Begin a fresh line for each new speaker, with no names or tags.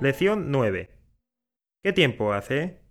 Lección 9. ¿Qué tiempo hace?